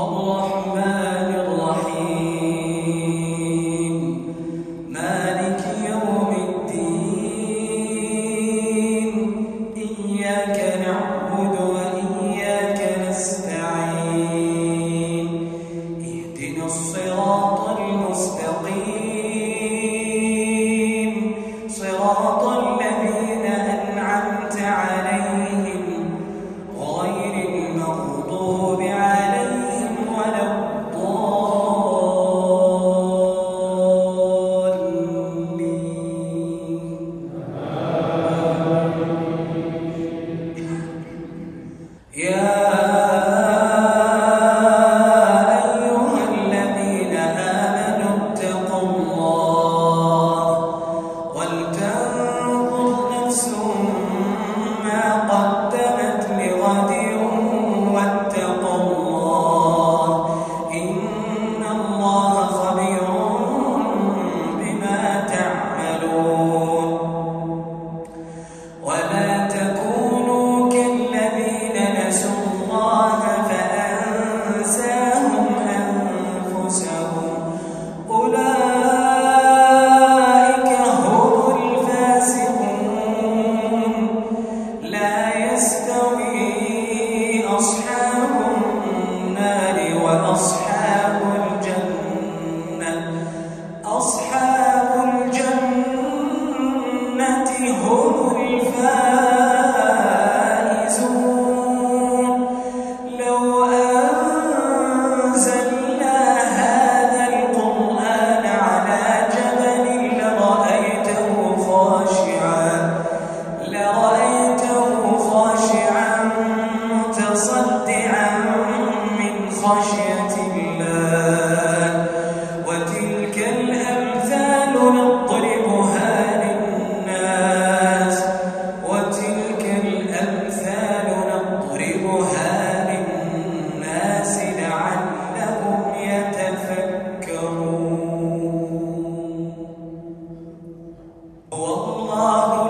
الرحمن empty home والله